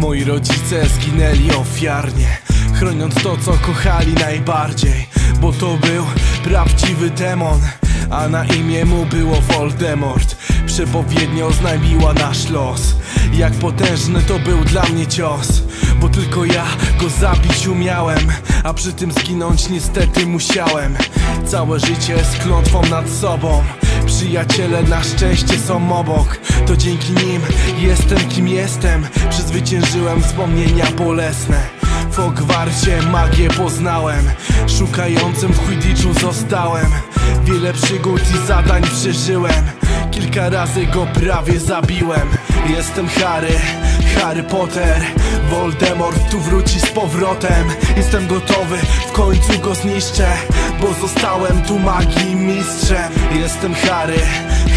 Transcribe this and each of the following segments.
Moi rodzice zginęli ofiarnie Chroniąc to co kochali najbardziej Bo to był prawdziwy demon A na imię mu było Voldemort. Przepowiednia oznajmiła nasz los. Jak potężny to był dla mnie cios Bo tylko ja go zabić umiałem A przy tym zginąć niestety musiałem. Całe życie z klątwą nad sobą Przyjaciele na szczęście są obok. To dzięki nim jestem kim jestem Przezwyciężyłem wspomnienia bolesne. W Hogwarcie magię poznałem Szukającym w Quidditchu zostałem. Wiele przygód i zadań przeżyłem Kilka razy go prawie zabiłem. Jestem Harry, Harry Potter. Voldemort tu wróci z powrotem. Jestem gotowy, w końcu go zniszczę Bo zostałem tu magii mistrzem. Jestem Harry,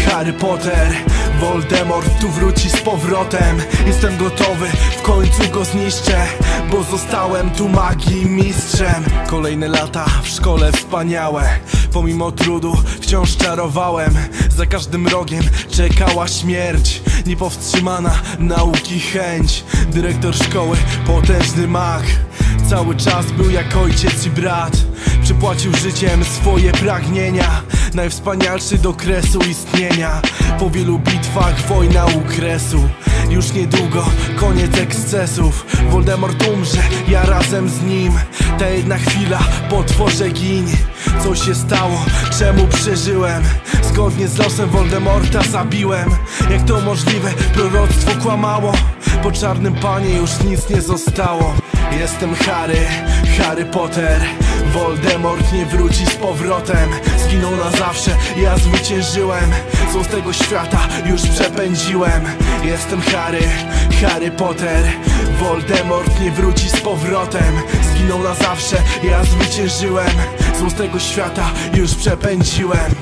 Harry Potter. Voldemort tu wróci z powrotem. Jestem gotowy, w końcu go zniszczę Bo zostałem tu magii mistrzem. Kolejne lata w szkole wspaniałe Pomimo trudu wciąż czarowałem. Za każdym rogiem czekała śmierć Niepowstrzymana nauki chęć. Dyrektor szkoły, potężny mag. Cały czas był jak ojciec i brat. Przypłacił życiem swoje pragnienia Najwspanialszy do kresu istnienia. Po wielu bitwach wojna u kresu. Już niedługo koniec ekscesów. Voldemort umrze, ja razem z nim. Ta jedna chwila, potworze gin Co się stało, czemu przeżyłem? Zgodnie z losem Voldemorta zabiłem. Jak to możliwe, proroctwo kłamało. Po czarnym panie już nic nie zostało. Jestem Harry, Harry Potter Voldemort nie wróci z powrotem. Zginął na zawsze, ja zwyciężyłem. Z tego świata już przepędziłem. Jestem Harry, Harry Potter. Voldemort nie wróci z powrotem. Zginął na zawsze, ja zwyciężyłem. Z tego świata już przepędziłem